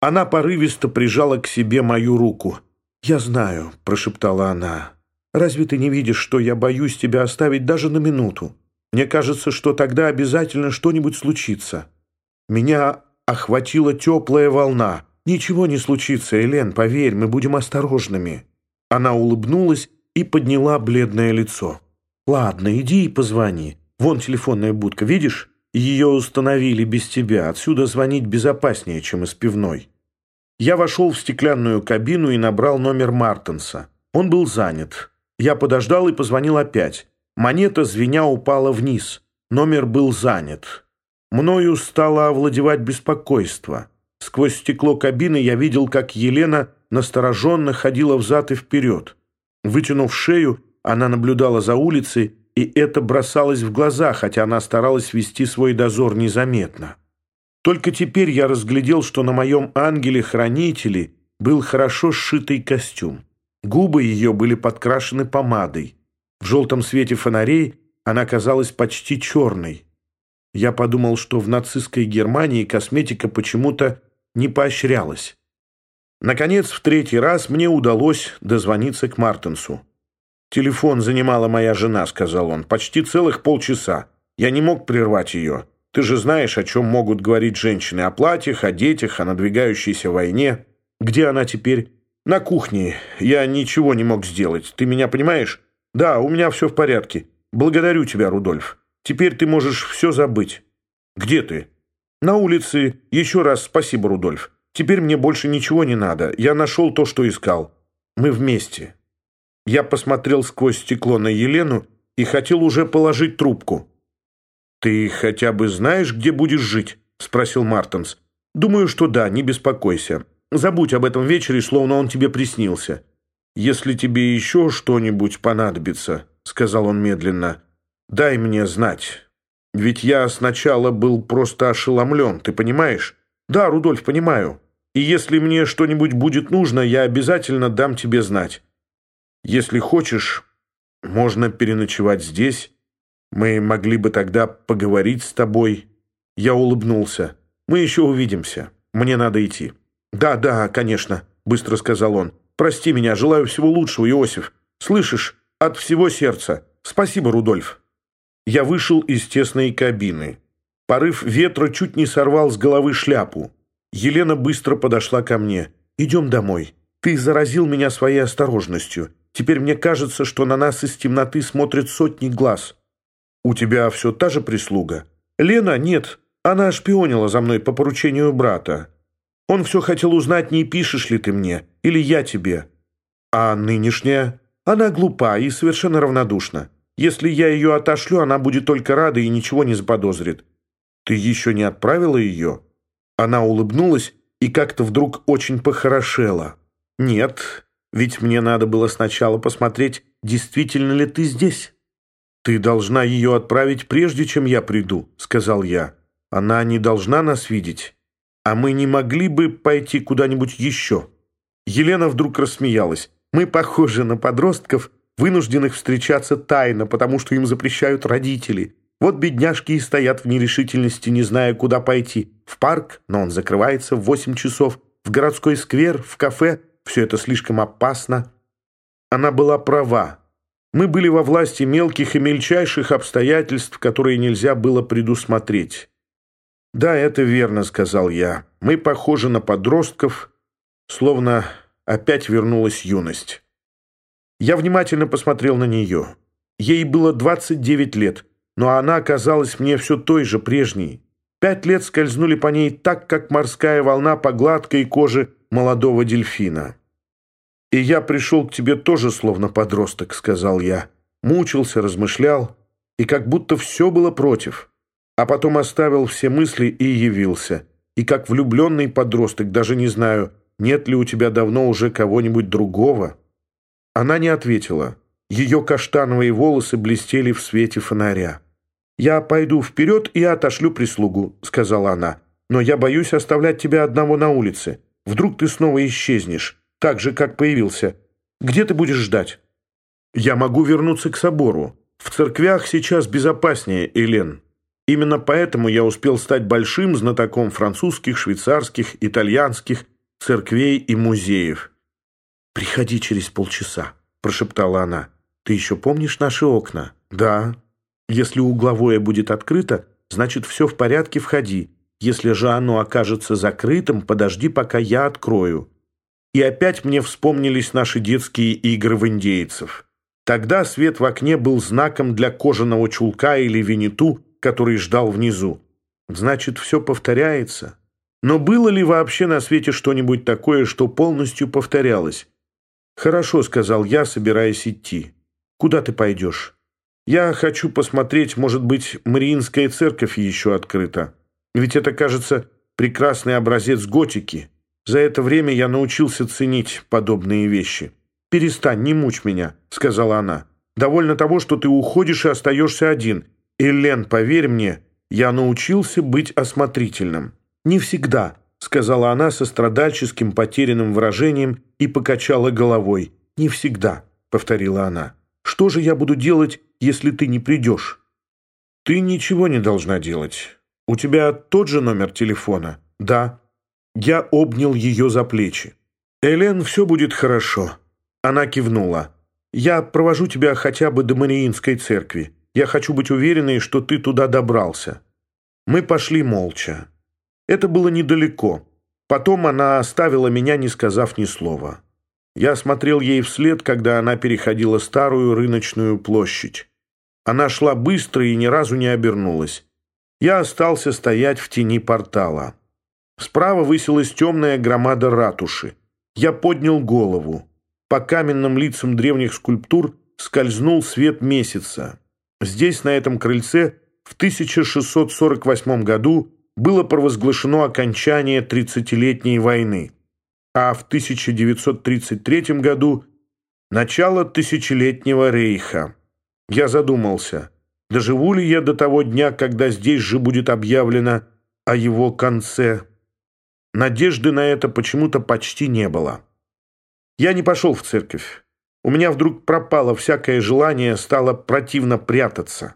Она порывисто прижала к себе мою руку. «Я знаю», — прошептала она. «Разве ты не видишь, что я боюсь тебя оставить даже на минуту? Мне кажется, что тогда обязательно что-нибудь случится». Меня охватила теплая волна. «Ничего не случится, Элен, поверь, мы будем осторожными». Она улыбнулась и подняла бледное лицо. «Ладно, иди и позвони. Вон телефонная будка, видишь? Ее установили без тебя. Отсюда звонить безопаснее, чем из пивной». Я вошел в стеклянную кабину и набрал номер Мартенса. Он был занят. Я подождал и позвонил опять. Монета, звеня, упала вниз. Номер был занят. Мною стало овладевать беспокойство. Сквозь стекло кабины я видел, как Елена настороженно ходила взад и вперед. Вытянув шею, она наблюдала за улицей, и это бросалось в глаза, хотя она старалась вести свой дозор незаметно. Только теперь я разглядел, что на моем ангеле-хранителе был хорошо сшитый костюм. Губы ее были подкрашены помадой. В желтом свете фонарей она казалась почти черной. Я подумал, что в нацистской Германии косметика почему-то не поощрялась. Наконец, в третий раз мне удалось дозвониться к Мартенсу. «Телефон занимала моя жена», — сказал он, — «почти целых полчаса. Я не мог прервать ее. Ты же знаешь, о чем могут говорить женщины. О платьях, о детях, о надвигающейся войне. Где она теперь?» «На кухне. Я ничего не мог сделать. Ты меня понимаешь?» «Да, у меня все в порядке. Благодарю тебя, Рудольф. Теперь ты можешь все забыть». «Где ты?» «На улице. Еще раз спасибо, Рудольф. Теперь мне больше ничего не надо. Я нашел то, что искал. Мы вместе». Я посмотрел сквозь стекло на Елену и хотел уже положить трубку. «Ты хотя бы знаешь, где будешь жить?» — спросил Мартенс. «Думаю, что да, не беспокойся. Забудь об этом вечере, словно он тебе приснился. Если тебе еще что-нибудь понадобится, — сказал он медленно, — дай мне знать. Ведь я сначала был просто ошеломлен, ты понимаешь? Да, Рудольф, понимаю. И если мне что-нибудь будет нужно, я обязательно дам тебе знать. Если хочешь, можно переночевать здесь. Мы могли бы тогда поговорить с тобой. Я улыбнулся. Мы еще увидимся. Мне надо идти. Да, да, конечно, быстро сказал он. Прости меня, желаю всего лучшего, Иосиф. Слышишь, от всего сердца. Спасибо, Рудольф. Я вышел из тесной кабины. Порыв ветра чуть не сорвал с головы шляпу. Елена быстро подошла ко мне. «Идем домой. Ты заразил меня своей осторожностью. Теперь мне кажется, что на нас из темноты смотрят сотни глаз. У тебя все та же прислуга?» «Лена? Нет. Она шпионила за мной по поручению брата. Он все хотел узнать, не пишешь ли ты мне, или я тебе. А нынешняя? Она глупа и совершенно равнодушна. Если я ее отошлю, она будет только рада и ничего не заподозрит. Ты еще не отправила ее?» Она улыбнулась и как-то вдруг очень похорошела. «Нет, ведь мне надо было сначала посмотреть, действительно ли ты здесь». «Ты должна ее отправить, прежде чем я приду», — сказал я. «Она не должна нас видеть. А мы не могли бы пойти куда-нибудь еще?» Елена вдруг рассмеялась. «Мы похожи на подростков, вынужденных встречаться тайно, потому что им запрещают родители. Вот бедняжки и стоят в нерешительности, не зная, куда пойти. В парк, но он закрывается в восемь часов. В городской сквер, в кафе. Все это слишком опасно. Она была права. Мы были во власти мелких и мельчайших обстоятельств, которые нельзя было предусмотреть. «Да, это верно», — сказал я. «Мы похожи на подростков, словно опять вернулась юность». Я внимательно посмотрел на нее. Ей было 29 лет, но она оказалась мне все той же, прежней. Пять лет скользнули по ней так, как морская волна по гладкой коже молодого дельфина. «И я пришел к тебе тоже словно подросток», — сказал я. Мучился, размышлял, и как будто все было против. А потом оставил все мысли и явился. И как влюбленный подросток, даже не знаю, нет ли у тебя давно уже кого-нибудь другого. Она не ответила. Ее каштановые волосы блестели в свете фонаря. «Я пойду вперед и отошлю прислугу», — сказала она. «Но я боюсь оставлять тебя одного на улице. Вдруг ты снова исчезнешь, так же, как появился. Где ты будешь ждать?» «Я могу вернуться к собору. В церквях сейчас безопаснее, Элен». Именно поэтому я успел стать большим знатоком французских, швейцарских, итальянских церквей и музеев. «Приходи через полчаса», — прошептала она. «Ты еще помнишь наши окна?» «Да». «Если угловое будет открыто, значит, все в порядке, входи. Если же оно окажется закрытым, подожди, пока я открою». И опять мне вспомнились наши детские игры в индейцев. Тогда свет в окне был знаком для кожаного чулка или винету, который ждал внизу. Значит, все повторяется. Но было ли вообще на свете что-нибудь такое, что полностью повторялось? «Хорошо», — сказал я, собираясь идти. «Куда ты пойдешь?» «Я хочу посмотреть, может быть, Мариинская церковь еще открыта. Ведь это, кажется, прекрасный образец готики». За это время я научился ценить подобные вещи. «Перестань, не мучь меня», — сказала она. «Довольно того, что ты уходишь и остаешься один. Элен, поверь мне, я научился быть осмотрительным». «Не всегда», — сказала она со страдальческим потерянным выражением и покачала головой. «Не всегда», — повторила она. «Что же я буду делать, если ты не придешь?» «Ты ничего не должна делать. У тебя тот же номер телефона?» «Да». Я обнял ее за плечи. «Элен, все будет хорошо». Она кивнула. «Я провожу тебя хотя бы до Мариинской церкви. Я хочу быть уверенной, что ты туда добрался». Мы пошли молча. Это было недалеко. Потом она оставила меня, не сказав ни слова. Я смотрел ей вслед, когда она переходила старую рыночную площадь. Она шла быстро и ни разу не обернулась. Я остался стоять в тени портала. Справа высилась темная громада ратуши. Я поднял голову. По каменным лицам древних скульптур скользнул свет месяца. Здесь, на этом крыльце, в 1648 году было провозглашено окончание Тридцатилетней войны, а в 1933 году – начало Тысячелетнего рейха. Я задумался, доживу ли я до того дня, когда здесь же будет объявлено о его конце – Надежды на это почему-то почти не было. Я не пошел в церковь. У меня вдруг пропало всякое желание, стало противно прятаться.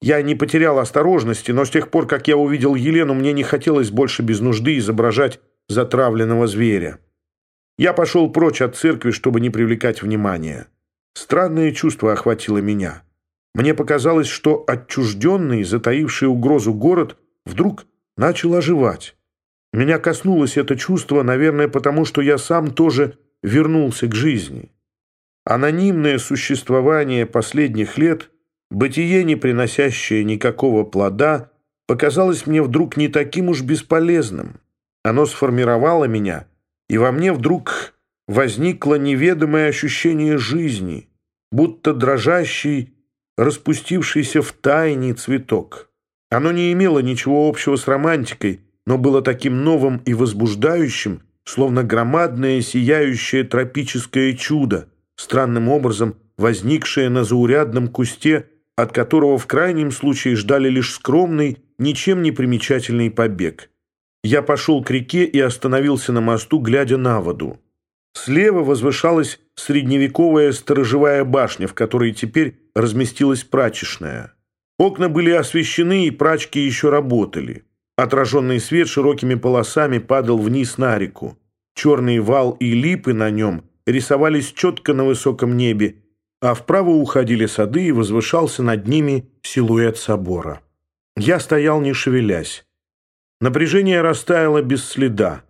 Я не потерял осторожности, но с тех пор, как я увидел Елену, мне не хотелось больше без нужды изображать затравленного зверя. Я пошел прочь от церкви, чтобы не привлекать внимания. Странное чувство охватило меня. Мне показалось, что отчужденный, затаивший угрозу город, вдруг начал оживать. Меня коснулось это чувство, наверное, потому что я сам тоже вернулся к жизни. Анонимное существование последних лет, бытие, не приносящее никакого плода, показалось мне вдруг не таким уж бесполезным. Оно сформировало меня, и во мне вдруг возникло неведомое ощущение жизни, будто дрожащий, распустившийся в тайне цветок. Оно не имело ничего общего с романтикой, но было таким новым и возбуждающим, словно громадное сияющее тропическое чудо, странным образом возникшее на заурядном кусте, от которого в крайнем случае ждали лишь скромный, ничем не примечательный побег. Я пошел к реке и остановился на мосту, глядя на воду. Слева возвышалась средневековая сторожевая башня, в которой теперь разместилась прачечная. Окна были освещены, и прачки еще работали. Отраженный свет широкими полосами падал вниз на реку. Черный вал и липы на нем рисовались четко на высоком небе, а вправо уходили сады и возвышался над ними силуэт собора. Я стоял, не шевелясь. Напряжение растаяло без следа.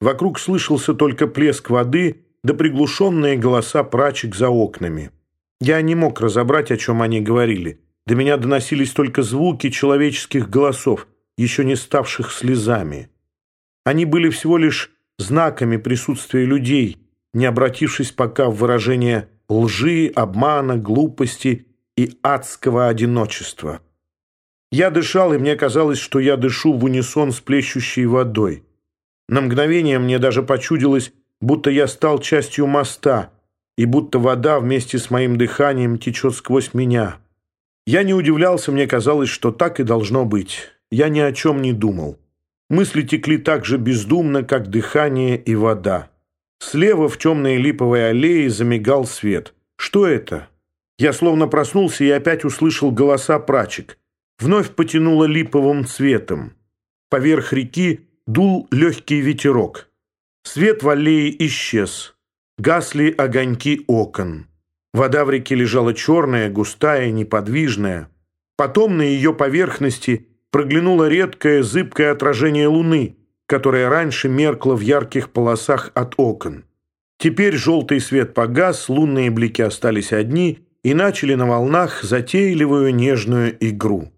Вокруг слышался только плеск воды да приглушенные голоса прачек за окнами. Я не мог разобрать, о чем они говорили. До меня доносились только звуки человеческих голосов – еще не ставших слезами. Они были всего лишь знаками присутствия людей, не обратившись пока в выражение лжи, обмана, глупости и адского одиночества. Я дышал, и мне казалось, что я дышу в унисон с плещущей водой. На мгновение мне даже почудилось, будто я стал частью моста, и будто вода вместе с моим дыханием течет сквозь меня. Я не удивлялся, мне казалось, что так и должно быть я ни о чем не думал. Мысли текли так же бездумно, как дыхание и вода. Слева в темной липовой аллее замигал свет. Что это? Я словно проснулся и опять услышал голоса прачек. вновь потянуло липовым цветом. Поверх реки дул легкий ветерок. Свет в аллее исчез. Гасли огоньки окон. Вода в реке лежала черная, густая, неподвижная. Потом на ее поверхности проглянуло редкое зыбкое отражение луны, которое раньше меркло в ярких полосах от окон. Теперь желтый свет погас, лунные блики остались одни и начали на волнах затейливую нежную игру.